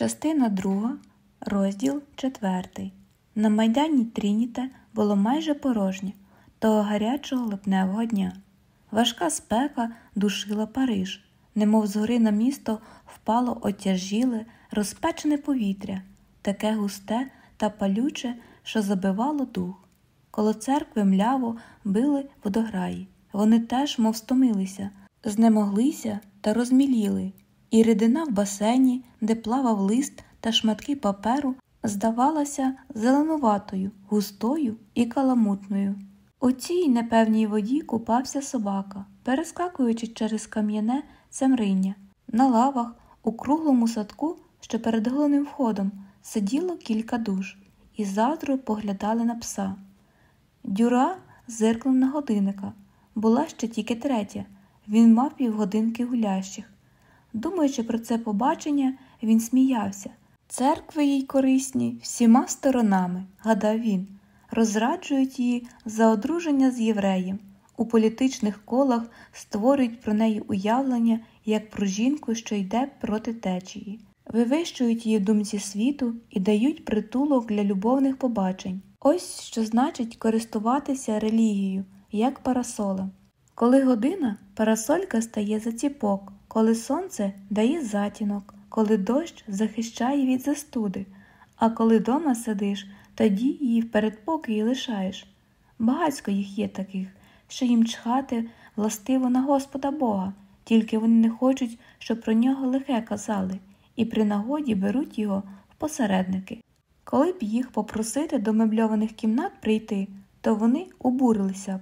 Частина 2, розділ 4. На майдані Трініте було майже порожнє того гарячого липневого дня. Важка спека душила Париж, немов згори на місто впало отяжіле, розпечене повітря, таке густе та палюче, що забивало дух. Коло церкви мляво били водограї. Вони теж, мов стомилися, знемоглися та розміліли, і рідина в басейні, де плавав лист та шматки паперу, здавалася зеленуватою, густою і каламутною. У цій непевній воді купався собака, перескакуючи через кам'яне цемриння. На лавах у круглому садку, що перед головним входом, сиділо кілька душ, і завтра поглядали на пса. Дюра зиркнув на годинника. Була ще тільки третя. Він мав півгодинки гулящих. Думаючи про це побачення, він сміявся. Церкви їй корисні всіма сторонами, гадав він, розраджують її за одруження з євреєм. У політичних колах створюють про неї уявлення як про жінку, що йде проти течії, вивищують її думці світу і дають притулок для любовних побачень. Ось що значить користуватися релігією, як парасолем. Коли година, парасолька стає за ціпок, коли сонце дає затінок, коли дощ захищає від застуди, а коли дома сидиш, тоді її в передпокої лишаєш. Багацько їх є таких, що їм чхати властиво на Господа Бога, тільки вони не хочуть, щоб про нього лихе казали, і при нагоді беруть його в посередники. Коли б їх попросити до мебльованих кімнат прийти, то вони обурилися б,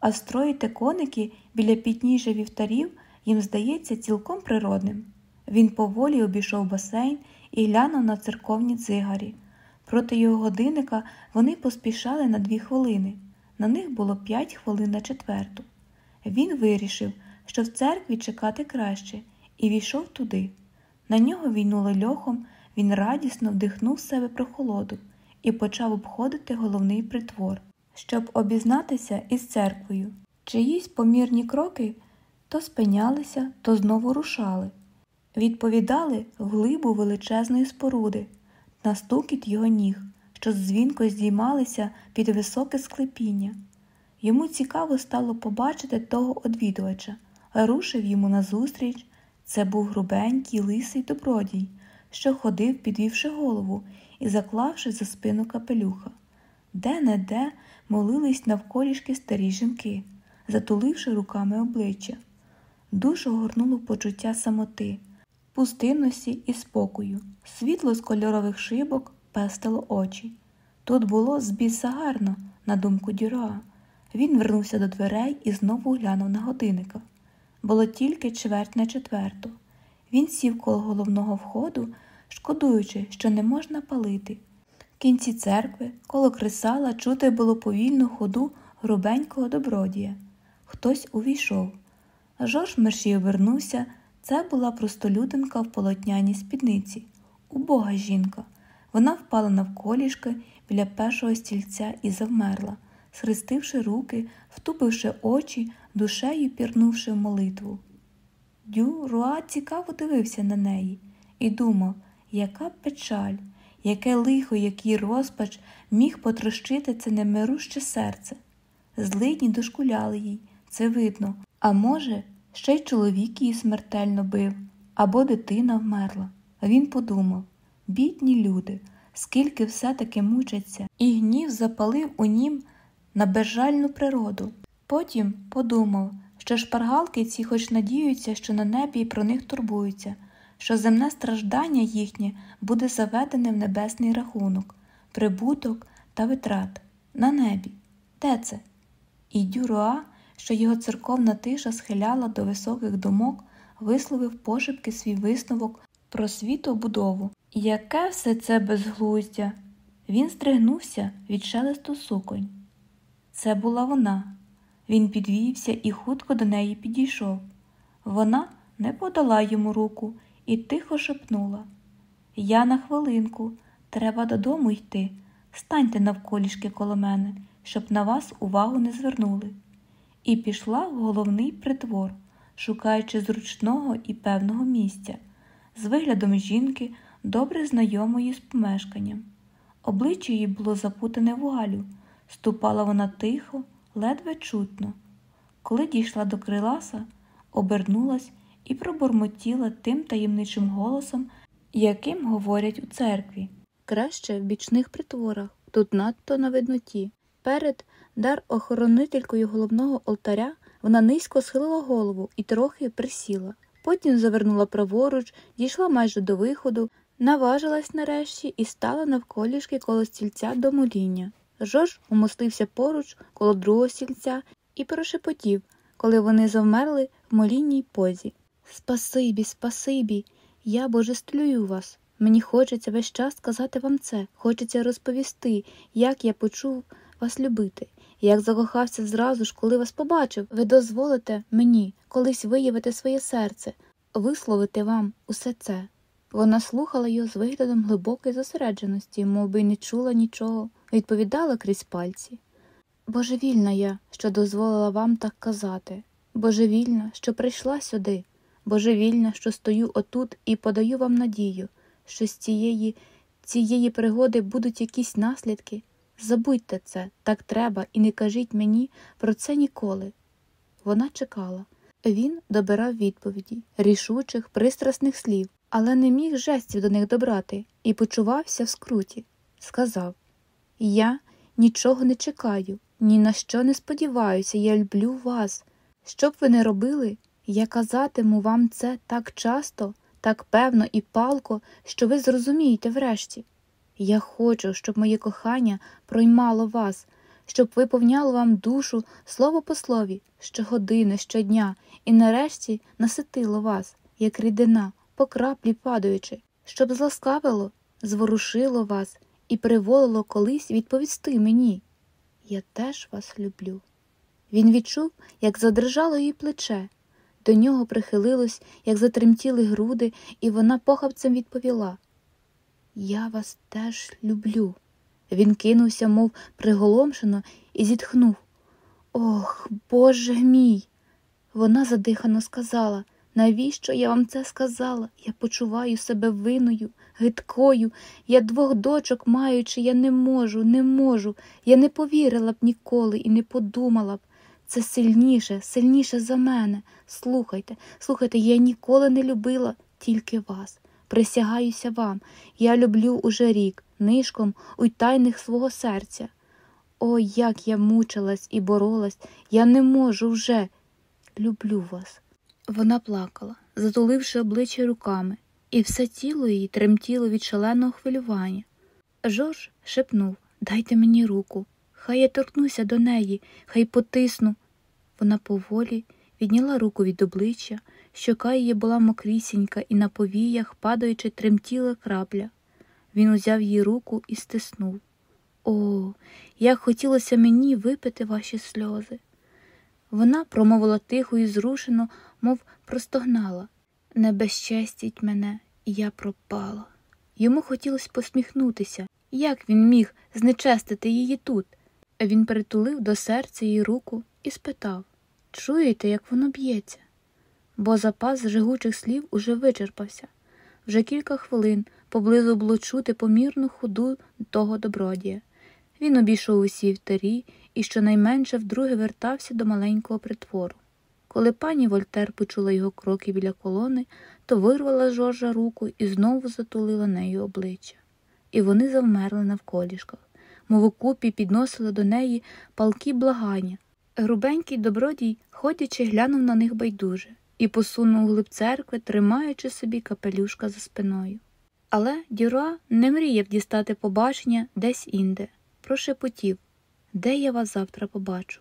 а строїти коники біля пітніжа вівтарів їм здається цілком природним. Він поволі обійшов басейн і глянув на церковні цигарі. Проти його годинника вони поспішали на дві хвилини. На них було п'ять хвилин на четверту. Він вирішив, що в церкві чекати краще, і війшов туди. На нього війнули льохом, він радісно вдихнув себе прохолоду і почав обходити головний притвор, щоб обізнатися із церквою. Чиїсь помірні кроки то спинялися, то знову рушали. Відповідали глибу величезної споруди, на стукіт його ніг, що дзвінко здіймалися під високе склепіння. Йому цікаво стало побачити того одвідувача, рушив йому назустріч. Це був грубенький лисий добродій, що ходив, підвівши голову і заклавши за спину капелюха. Де не де молились навколішки старі жінки, затуливши руками обличчя. Душу горнуло почуття самоти, пустинності і спокою, світло з кольорових шибок пестило очі. Тут було збіса гарно, на думку Дюра. Він вернувся до дверей і знову глянув на годинника. Було тільки чверть на четверту. Він сів коло головного входу, шкодуючи, що не можна палити. В кінці церкви, коло кресала, чути було повільну ходу грубенького добродія. Хтось увійшов. Жорж мерші обернувся. Це була простолюдинка в полотняній спідниці, убога жінка. Вона впала навколішки біля першого стільця і завмерла, схрестивши руки, втупивши очі, душею пірнувши в молитву. Дюруа цікаво дивився на неї і думав, яка печаль, яке лихо, який розпач міг потрощити це немируще серце. Злидні дошкуляли їй, це видно, а може, ще й чоловік її смертельно бив, або дитина вмерла. Він подумав бідні люди, скільки все-таки мучаться, і гнів запалив у нім на безжальну природу. Потім подумав, що шпаргалки ці хоч надіються, що на небі і про них турбуються, що земне страждання їхнє буде заведене в небесний рахунок, прибуток та витрат на небі. Де це? І Дюруа, що його церковна тиша схиляла до високих думок, висловив пошепки свій висновок про світобудову. Яке все це безглуздя? Він стригнувся від шелесту суконь. Це була вона. Він підвівся і хутко до неї підійшов. Вона не подала йому руку і тихо шепнула Я на хвилинку, треба додому йти. Станьте навколішки коло мене, щоб на вас увагу не звернули. І пішла в головний притвор, шукаючи зручного і певного місця. З виглядом жінки добре знайомої з помешканням. Обличчя її було запутане вуалю, ступала вона тихо, ледве чутно. Коли дійшла до криласа, обернулась і пробурмотіла тим таємничим голосом, яким говорять у церкві. Краще в бічних притворах, тут надто на видноті. Перед дар охоронителькою головного алтаря вона низько схилила голову і трохи присіла. Потім завернула праворуч, дійшла майже до виходу, наважилась нарешті і стала навколішки коло стільця до моління. Жорж умостився поруч коло другого стільця і прошепотів, коли вони завмерли в молінній позі. Спасибі, спасибі, я божествлюю вас. Мені хочеться весь час сказати вам це, хочеться розповісти, як я почув вас любити, як закохався зразу ж, коли вас побачив. Ви дозволите мені колись виявити своє серце, висловити вам усе це. Вона слухала його з виглядом глибокої зосередженості, мов би не чула нічого, відповідала крізь пальці. Божевільна я, що дозволила вам так казати, божевільна, що прийшла сюди, божевільна, що стою отут і подаю вам надію, що з цієї, цієї пригоди будуть якісь наслідки. Забудьте це, так треба, і не кажіть мені про це ніколи. Вона чекала. Він добирав відповіді, рішучих, пристрасних слів, але не міг жестів до них добрати і почувався в скруті. Сказав Я нічого не чекаю, ні на що не сподіваюся, я люблю вас. Що б ви не робили, я казатиму вам це так часто, так певно і палко, що ви зрозумієте врешті. Я хочу, щоб моє кохання проймало вас, щоб виповняло вам душу слово по слові, щогодини, щодня, і нарешті наситило вас, як рідина, по краплі падаючи, щоб зласкавило, зворушило вас і приволило колись відповісти мені. Я теж вас люблю. Він відчув, як задрижало її плече. До нього прихилилось, як затремтіли груди, і вона похабцем відповіла Я вас теж люблю. Він кинувся, мов приголомшено, і зітхнув. Ох, Боже мій. Вона задихано сказала Навіщо я вам це сказала? Я почуваю себе виною, гидкою. Я двох дочок маючи, я не можу, не можу. Я не повірила б ніколи і не подумала б. Це сильніше, сильніше за мене. Слухайте, слухайте, я ніколи не любила тільки вас. Присягаюся вам. Я люблю уже рік, нишком у тайних свого серця. О, як я мучилась і боролась, я не можу вже. Люблю вас. Вона плакала, затуливши обличчя руками, і все тіло її тремтіло від шаленого хвилювання. Жорж шепнув Дайте мені руку, хай я торкнуся до неї, хай потисну. Вона поволі відняла руку від обличчя, щока її була мокрісінька, і на повіях, падаючи, тремтіла крапля. Він узяв її руку і стиснув. О, як хотілося мені випити ваші сльози. Вона промовила тихо і зрушено, мов простогнала не безчестіть мене, я пропала. Йому хотілося посміхнутися, як він міг знечестити її тут. Він притулив до серця її руку і спитав Чуєте, як воно б'ється? Бо запас жигучих слів уже вичерпався. Вже кілька хвилин поблизу було чути помірну ходу того добродія. Він обійшов усі вівтарі і щонайменше вдруге вертався до маленького притвору. Коли пані Вольтер почула його кроки біля колони, то вирвала Жоржа руку і знову затулила нею обличчя. І вони завмерли навколішках, мов у купі підносили до неї палки благання. Грубенький добродій, ходячи, глянув на них байдуже і посунув глиб церкви, тримаючи собі капелюшка за спиною. Але Дюра не мріяв дістати побачення десь інде, прошепотів де я вас завтра побачу?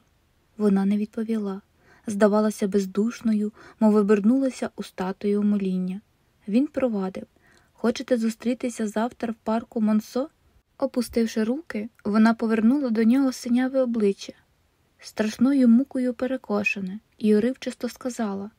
Вона не відповіла здавалася бездушною, мов обернулася у статую моління. Він провадив Хочете зустрітися завтра в парку Монсо? Опустивши руки, вона повернула до нього синяве обличчя, страшною мукою перекошене, і уривчасто сказала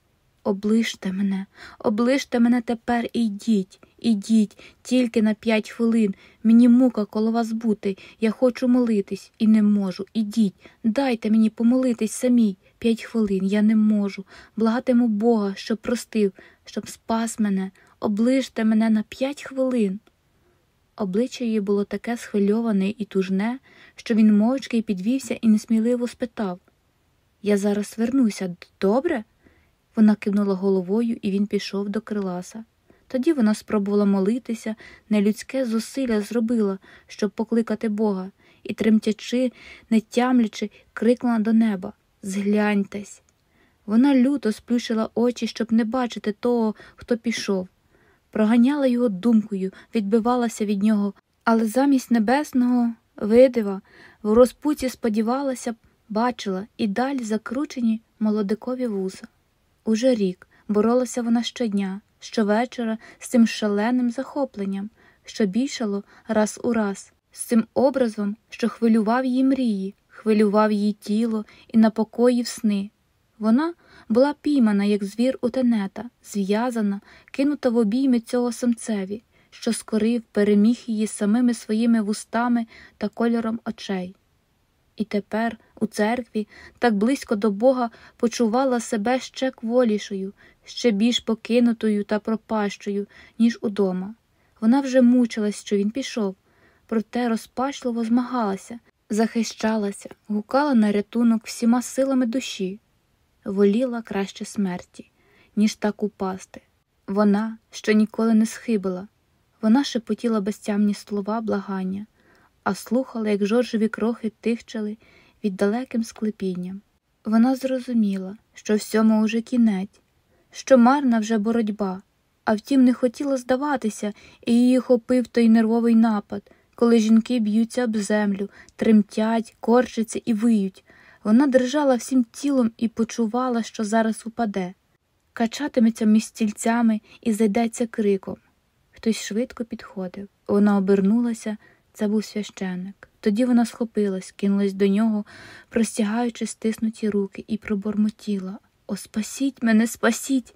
Оближте мене, оближте мене тепер і йдіть, ідіть, тільки на п'ять хвилин. Мені мука коло вас бути. Я хочу молитись і не можу. Ідіть, дайте мені помолитись самій. П'ять хвилин я не можу. Благатиму Бога, щоб простив, щоб спас мене. оближте мене на п'ять хвилин. Обличчя її було таке схвильоване і тужне, що він мовчки підвівся і несміливо спитав Я зараз вернуся, добре? Вона кивнула головою, і він пішов до криласа. Тоді вона спробувала молитися, нелюдське зусилля зробила, щоб покликати Бога, і, тремтячи, не тямлячи, крикнула до неба Згляньтесь. Вона люто сплющила очі, щоб не бачити того, хто пішов. Проганяла його думкою, відбивалася від нього, але замість небесного видива в розпуті сподівалася, бачила і далі закручені молодикові вуса. Уже рік боролася вона щодня, щовечора з цим шаленим захопленням, що більшало раз у раз, з цим образом, що хвилював її мрії, хвилював її тіло і напокоїв сни. Вона була піймана, як звір у тенета, зв'язана, кинута в обійми цього самцеві, що скорив, переміг її самими своїми вустами та кольором очей. І тепер, у церкві, так близько до Бога, почувала себе ще кволішою, ще більш покинутою та пропащою, ніж удома. Вона вже мучилась, що він пішов, проте розпачливо змагалася, захищалася, гукала на рятунок всіма силами душі воліла краще смерті, ніж так упасти. Вона, що ніколи не схибила, вона шепотіла безтямні слова благання, а слухала, як жоржеві крохи тихчали від далеким склепінням. Вона зрозуміла, що всьому уже кінець, що марна вже боротьба, а втім, не хотіла здаватися, і її хопив той нервовий напад, коли жінки б'ються об землю, тремтять, корчаться і виють. Вона держала всім тілом і почувала, що зараз упаде, качатиметься між стільцями і зайдеться криком. Хтось швидко підходив. Вона обернулася, це був священник. Тоді вона схопилась, кинулась до нього, простягаючи стиснуті руки, і пробормотіла О, спасіть мене, спасіть.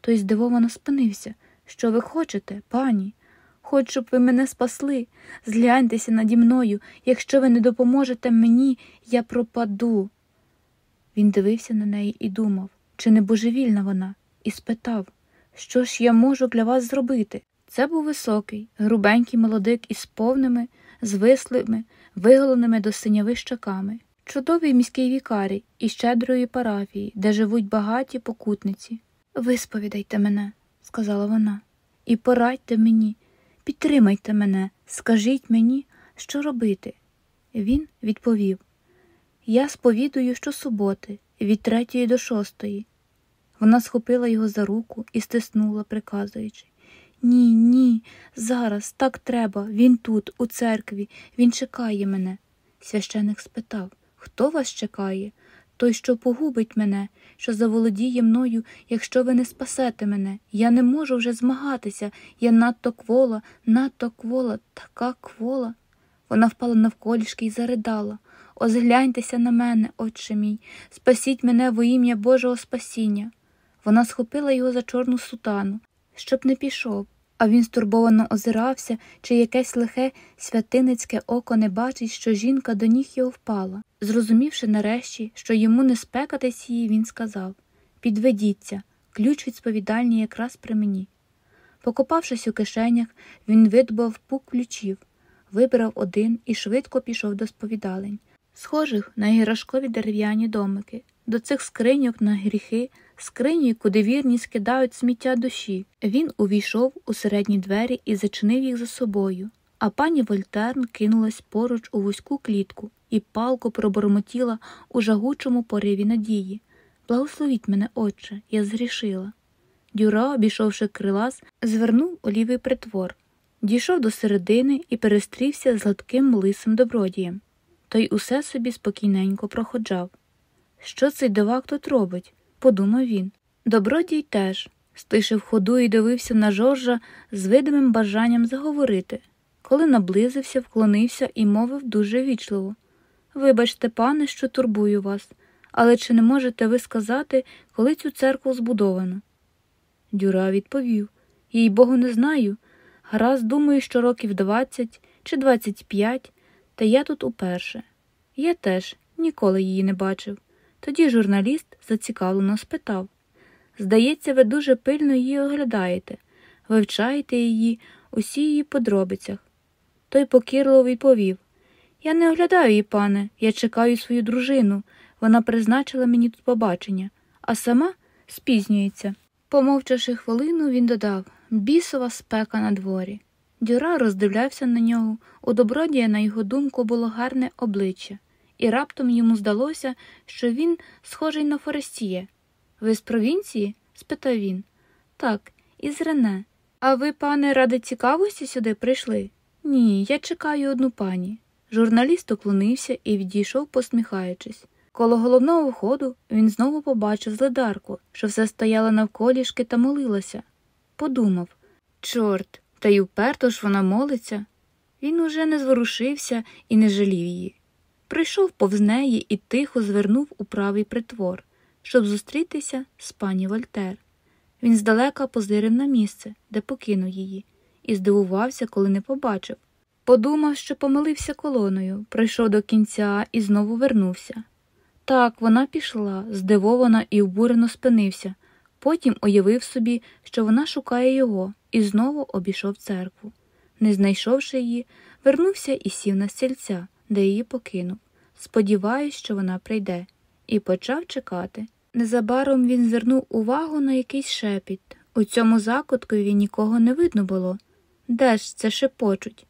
Той здивовано спинився. Що ви хочете, пані? Хочу, щоб ви мене спасли. Згляньтеся наді мною. Якщо ви не допоможете мені, я пропаду. Він дивився на неї і думав, чи не божевільна вона, і спитав, що ж я можу для вас зробити. Це був високий, грубенький молодик із повними, звислими, виголеними до синяви щоками, чудовий міський вікарій із щедрої парафії, де живуть багаті покутниці. Висповідайте мене, сказала вона, і порадьте мені. Підтримайте мене, скажіть мені, що робити. Він відповів Я сповідую щосуботи, від третьої до шостої. Вона схопила його за руку і стиснула, приказуючи Ні, ні, зараз так треба. Він тут, у церкві, він чекає мене. Священик спитав Хто вас чекає? той, що погубить мене, що заволодіє мною, якщо ви не спасете мене. Я не можу вже змагатися. Я надто квола, надто квола, така квола. Вона впала навколішки і заридала. Озгляньтеся на мене, отче мій, спасіть мене во ім'я Божого спасіння. Вона схопила його за чорну сутану, щоб не пішов а він стурбовано озирався, чи якесь лихе святиницьке око не бачить, що жінка до ніг його впала. Зрозумівши нарешті, що йому не спекатись її, він сказав Підведіться, ключ від якраз при мені. Покопавшись у кишенях, він видобав пук ключів, вибрав один і швидко пішов до сповідалень, схожих на іграшкові дерев'яні домики, до цих скриньок на гріхи скрині, куди вірні скидають сміття душі. Він увійшов у середні двері і зачинив їх за собою, а пані Вольтерн кинулась поруч у вузьку клітку і палко пробормотіла у жагучому пориві надії. Благословіть мене, отче, я згрішила. Дюра, обійшовши крилас, звернув у лівий притвор, дійшов до середини і перестрівся з гладким лисим добродієм. Той усе собі спокійненько проходжав. Що цей дивак тут робить? Подумав він. Добродій теж стишив ходу і дивився на Жоржа з видимим бажанням заговорити. Коли наблизився, вклонився і мовив дуже вічливо Вибачте, пане, що турбую вас, але чи не можете ви сказати, коли цю церкву збудовано? Дюра відповів їй богу, не знаю. Гаразд, думаю, що років двадцять чи двадцять п'ять, та я тут уперше. Я теж ніколи її не бачив. Тоді журналіст зацікавлено спитав Здається, ви дуже пильно її оглядаєте. вивчаєте її усі її подробицях. Той покірливо відповів Я не оглядаю її, пане, я чекаю свою дружину. Вона призначила мені тут побачення, а сама спізнюється. Помовчавши хвилину, він додав бісова спека на дворі. Дюра роздивлявся на нього. У добродія, на його думку, було гарне обличчя, і раптом йому здалося, що він схожий на Форестіє. Ви з провінції? спитав він. Так, із Рене. А ви, пане, ради цікавості сюди прийшли? Ні, я чекаю одну пані. Журналіст уклонився і відійшов, посміхаючись. Коло головного входу він знову побачив зледарку, що все стояла навколішки та молилася. Подумав чорт, та й уперто ж вона молиться. Він уже не зворушився і не жалів її. Прийшов повз неї і тихо звернув у правий притвор, щоб зустрітися з пані Вольтер. Він здалека позирив на місце, де покинув її, і здивувався, коли не побачив. Подумав, що помилився колоною, прийшов до кінця і знову вернувся. Так, вона пішла, здивована і обурено спинився. Потім уявив собі, що вона шукає його, і знову обійшов церкву. Не знайшовши її, вернувся і сів на стільця, де її покинув. Сподіваюсь, що вона прийде, і почав чекати. Незабаром він звернув увагу на якийсь шепіт. У цьому закуткові нікого не видно було. Де ж це шепочуть?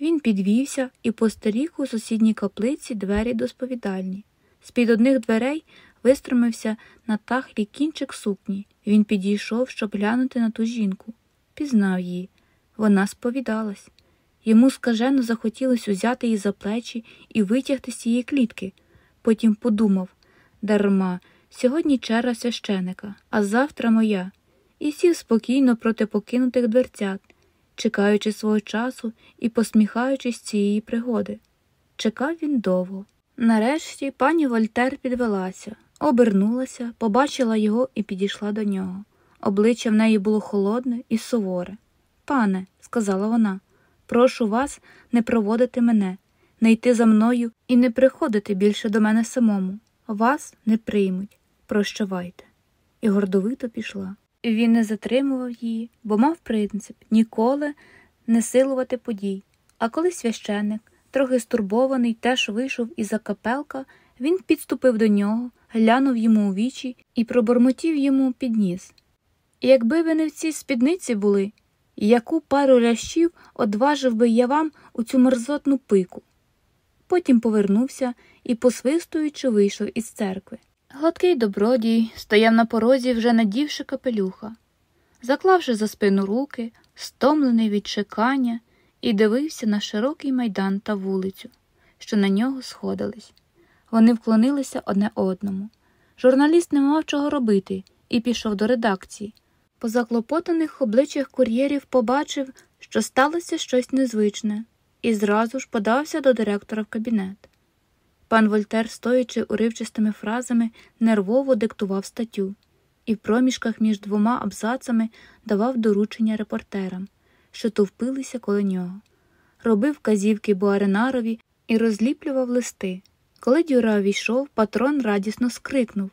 Він підвівся і постеріг у сусідній каплиці двері до сповідальні. З-під одних дверей вистромився на тахлі кінчик сукні. Він підійшов, щоб глянути на ту жінку. Пізнав її. Вона сповідалась. Йому скажено захотілося узяти її за плечі і витягти з цієї клітки. Потім подумав дарма, сьогодні черга священика, а завтра моя, і сів спокійно проти покинутих дверцят, чекаючи свого часу і посміхаючись цієї пригоди. Чекав він довго. Нарешті пані Вольтер підвелася, обернулася, побачила його і підійшла до нього. Обличчя в неї було холодне і суворе. Пане, сказала вона, прошу вас не проводити мене, не йти за мною і не приходити більше до мене самому. Вас не приймуть. Прощавайте. І гордовито пішла. Він не затримував її, бо мав принцип ніколи не силувати подій. А коли священник, трохи стурбований, теж вийшов із за капелка, він підступив до нього, глянув йому у вічі і пробормотів йому під ніс. Якби ви не в цій спідниці були, яку пару лящів одважив би я вам у цю мерзотну пику. Потім повернувся і, посвистуючи, вийшов із церкви. Гладкий добродій стояв на порозі, вже надівши капелюха, заклавши за спину руки, стомлений від чекання, і дивився на широкий майдан та вулицю, що на нього сходились. Вони вклонилися одне одному. Журналіст не мав чого робити і пішов до редакції. По заклопотаних обличчях кур'єрів побачив, що сталося щось незвичне, і зразу ж подався до директора в кабінет. Пан Вольтер, стоячи уривчистими фразами, нервово диктував статтю і в проміжках між двома абзацами давав доручення репортерам, що товпилися коло нього, робив казівки Буаренарові і розліплював листи. Коли Дюра війшов, патрон радісно скрикнув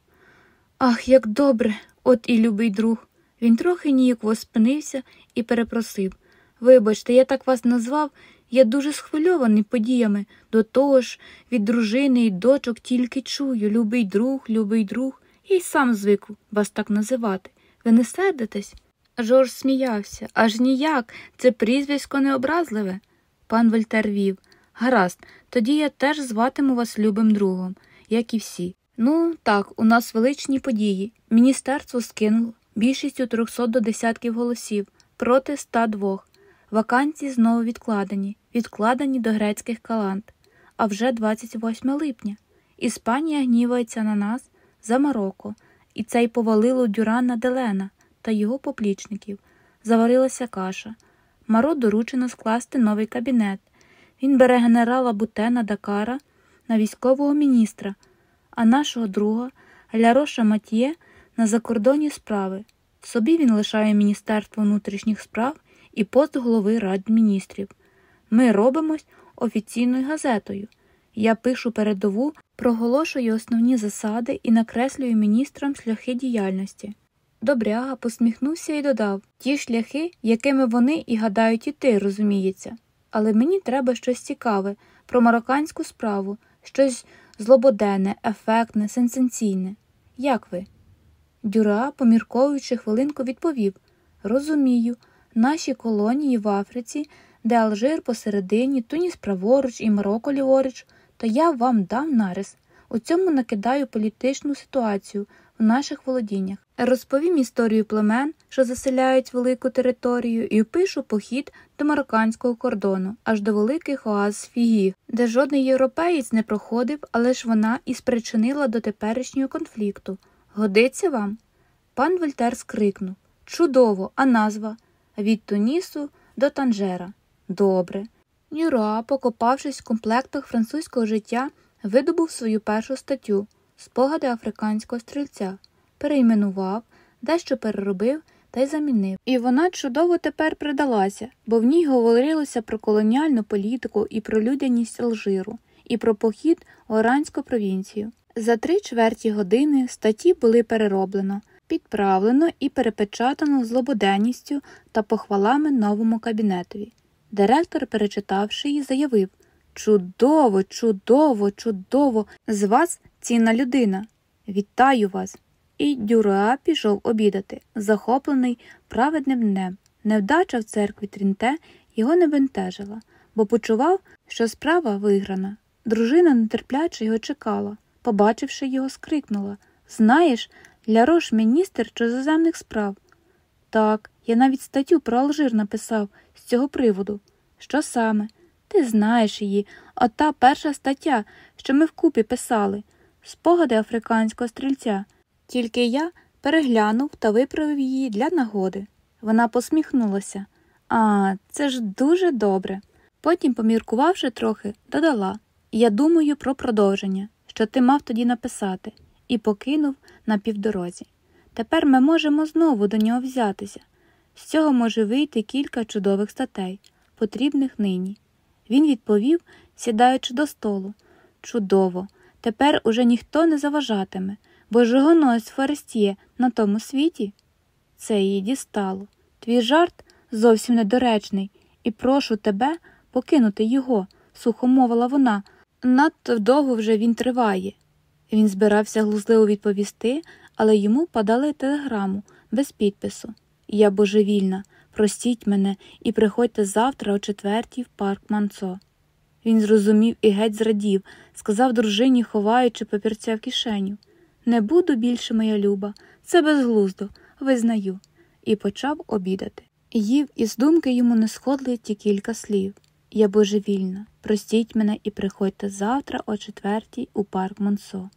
Ах, як добре, от і любий друг. Він трохи ніяково спинився і перепросив Вибачте, я так вас назвав, я дуже схвильований подіями, до того ж від дружини і дочок тільки чую любий друг, любий друг, я й сам звик вас так називати. Ви не сердитесь? Жорж сміявся, аж ніяк, це прізвисько необразливе. Пан Вольтер вів. Гаразд, тоді я теж зватиму вас любим другом, як і всі. Ну, так, у нас величні події. Міністерство скинуло більшістю 300 до десятків голосів проти 102. Вакансії знову відкладені, відкладені до грецьких калант. А вже 28 липня. Іспанія гнівається на нас за Марокко, і це й повалило Дюрана Делена та його поплічників. Заварилася каша. Маро доручено скласти новий кабінет. Він бере генерала Бутена Дакара на військового міністра, а нашого друга Ляроша Матьє на закордонні справи. Собі він лишає Міністерство внутрішніх справ і пост голови Рад міністрів. Ми робимось офіційною газетою. Я пишу передову, проголошую основні засади і накреслюю міністрам шляхи діяльності. Добряга посміхнувся і додав ті шляхи, якими вони і гадають іти, розуміється. Але мені треба щось цікаве про марокканську справу, щось злободенне, ефектне, сенсаційне. Як ви? Дюра, помірковуючи хвилинку, відповів Розумію, наші колонії в Африці, де Алжир посередині, Туніс праворуч і Марокко ліворуч, то я вам дам нарис. У цьому накидаю політичну ситуацію в наших володіннях. Розповім історію племен, що заселяють велику територію, і опишу похід до марокканського кордону, аж до великих оаз Фігі, де жодний європеєць не проходив, але ж вона і спричинила до теперішнього конфлікту. Годиться вам? Пан Вольтер скрикнув Чудово, а назва від Тунісу до Танжера. Добре. Нюроа, покопавшись в комплектах французького життя, видобув свою першу статтю Спогади африканського стрільця, перейменував, дещо переробив та й замінив. І вона чудово тепер придалася, бо в ній говорилося про колоніальну політику і про людяність Алжиру, і про похід в Оранську провінцію. За три чверті години статті були перероблено, підправлено і перепечатано злободенністю та похвалами новому кабінетові. Директор, перечитавши її, заявив Чудово, чудово, чудово! З вас цінна людина. Вітаю вас! І Дюроа пішов обідати, захоплений праведним днем. Невдача в церкві Трінте його не бентежила, бо почував, що справа виграна. Дружина нетерпляче його чекала. Побачивши його, скрикнула Знаєш, Лярош міністр чужоземних справ. Так, я навіть статтю про Алжир написав з цього приводу. Що саме? Ти знаєш її, а та перша стаття, що ми вкупі писали, спогади африканського стрільця. Тільки я переглянув та виправив її для нагоди. Вона посміхнулася. А, це ж дуже добре. Потім, поміркувавши трохи, додала Я думаю про продовження, що ти мав тоді написати, і покинув на півдорозі. Тепер ми можемо знову до нього взятися. З цього може вийти кілька чудових статей, потрібних нині. Він відповів, сідаючи до столу. Чудово, тепер уже ніхто не заважатиме, бо жогонос Форестіє на тому світі. Це її дістало. Твій жарт зовсім недоречний, і прошу тебе покинути його, сухо мовила вона. Надто довго вже він триває. Він збирався глузливо відповісти, але йому подали телеграму без підпису. Я божевільна, простіть мене і приходьте завтра о четвертій в парк Манцо. Він зрозумів і геть зрадів, сказав дружині, ховаючи папірця в кишеню. Не буду більше, моя люба, це безглуздо, визнаю, і почав обідати. Їв, із думки йому не сходили ті кілька слів. Я божевільна, простіть мене і приходьте завтра о четвертій у парк Монсо.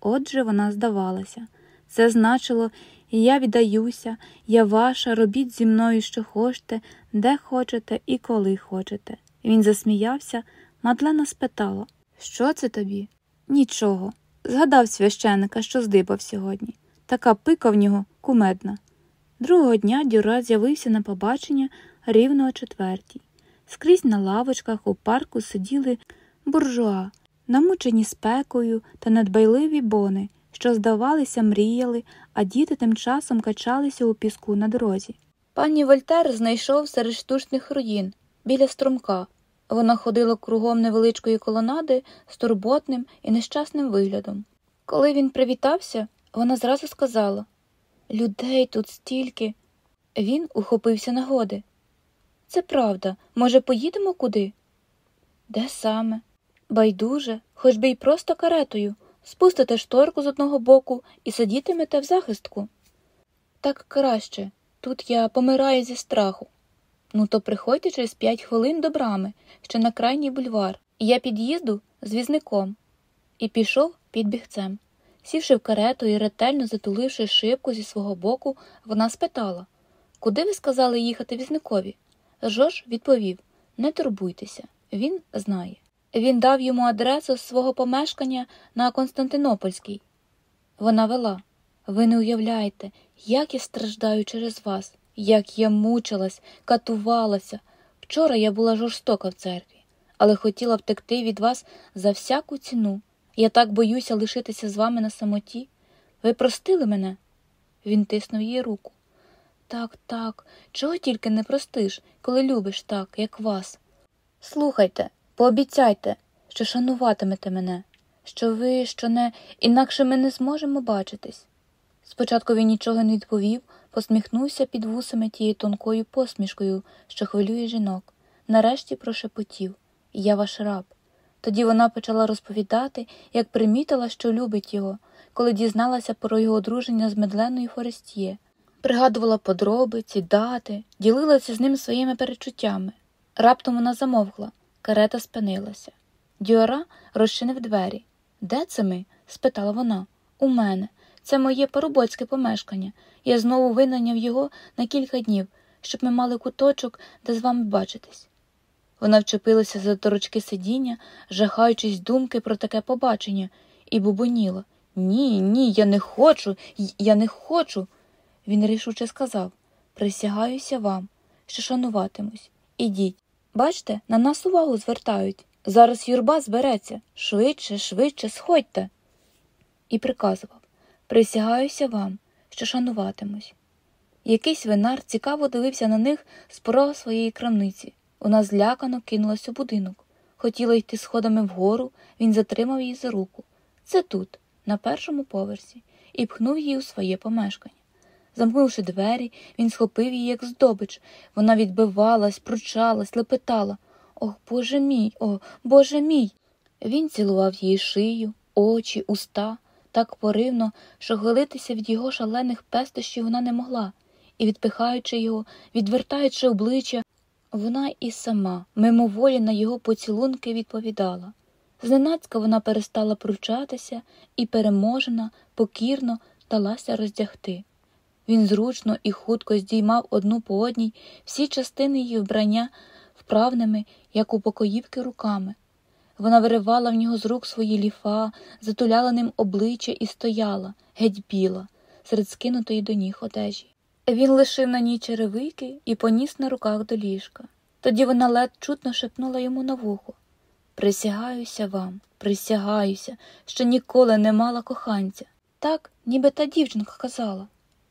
Отже, вона здавалася. Це значило, я віддаюся, я ваша, робіть зі мною, що хочете, де хочете і коли хочете. Він засміявся, Мадлена спитала Що це тобі? Нічого. Згадав священика, що здибав сьогодні. Така пика в нього кумедна. Другого дня Дюра з'явився на побачення рівно о четвертій. Скрізь на лавочках у парку сиділи буржуа, намучені спекою та надбайливі бони, що, здавалися, мріяли, а діти тим часом качалися у піску на дорозі. Пані Вольтер знайшов серед штучних руїн біля струмка. Вона ходила кругом невеличкої колонади з турботним і нещасним виглядом. Коли він привітався, вона зразу сказала Людей тут стільки. Він ухопився нагоди. Це правда. Може, поїдемо куди? Де саме? Байдуже, хоч би й просто каретою, спустите шторку з одного боку і сидітимете в захистку. Так краще. Тут я помираю зі страху. Ну, то приходьте через п'ять хвилин до брами, ще на крайній бульвар, і я під'їзду з візником. І пішов під бігцем. Сівши в карету і ретельно затуливши шибку зі свого боку, вона спитала Куди ви сказали їхати візникові? Жорж відповів Не турбуйтеся, він знає. Він дав йому адресу свого помешкання на Константинопольській. Вона вела ви не уявляєте, як я страждаю через вас, як я мучилась, катувалася. Вчора я була жорстока в церкві, але хотіла втекти від вас за всяку ціну. Я так боюся лишитися з вами на самоті. Ви простили мене? Він тиснув її руку. Так, так, чого тільки не простиш, коли любиш так, як вас. Слухайте, пообіцяйте, що шануватимете мене, що ви, що не, інакше ми не зможемо бачитись. Спочатку він нічого не відповів, посміхнувся під вусами тією тонкою посмішкою, що хвилює жінок. Нарешті прошепотів Я ваш раб. Тоді вона почала розповідати, як примітила, що любить його, коли дізналася про його одруження з медленою Форестіє. Пригадувала подробиці, дати, ділилася з ним своїми перечуттями. Раптом вона замовкла, карета спинилася. Дюара розчинив двері. Де це ми? спитала вона. У мене. Це моє поробоцьке помешкання. Я знову винайняв його на кілька днів, щоб ми мали куточок, де з вами бачитись. Вона вчепилася за торочки сидіння, жахаючись думки про таке побачення, і бубоніла Ні, ні, я не хочу, я не хочу. Він рішуче сказав Присягаюся вам, що шануватимусь. Ідіть. Бачте, на нас увагу звертають. Зараз юрба збереться. Швидше, швидше, сходьте. І приказував Присягаюся вам, що шануватимусь. Якийсь винар цікаво дивився на них з порога своєї крамниці. Вона злякано кинулась у будинок. Хотіла йти сходами вгору, він затримав її за руку. Це тут, на першому поверсі, і пхнув її у своє помешкання. Замкнувши двері, він схопив її, як здобич. Вона відбивалась, пручалась, лепетала. Ох, Боже мій, о, Боже мій. Він цілував її шию, очі, уста так поривно, що голитися від його шалених пестощів вона не могла, і, відпихаючи його, відвертаючи обличчя, вона і сама, мимоволі на його поцілунки відповідала. Зненацька вона перестала пручатися і, переможена, покірно далася роздягти. Він зручно і хутко здіймав одну по одній всі частини її вбрання вправними, як у покоївки, руками. Вона виривала в нього з рук свої ліфа, затуляла ним обличчя і стояла, геть біла, серед скинутої до ніг одежі. Він лишив на ній черевики і поніс на руках до ліжка. Тоді вона ледь чутно шепнула йому на вухо Присягаюся вам, присягаюся, що ніколи не мала коханця. Так, ніби та дівчинка казала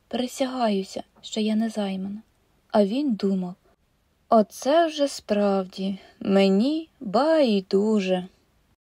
Присягаюся, що я не займана. А він думав Оце вже справді мені байдуже.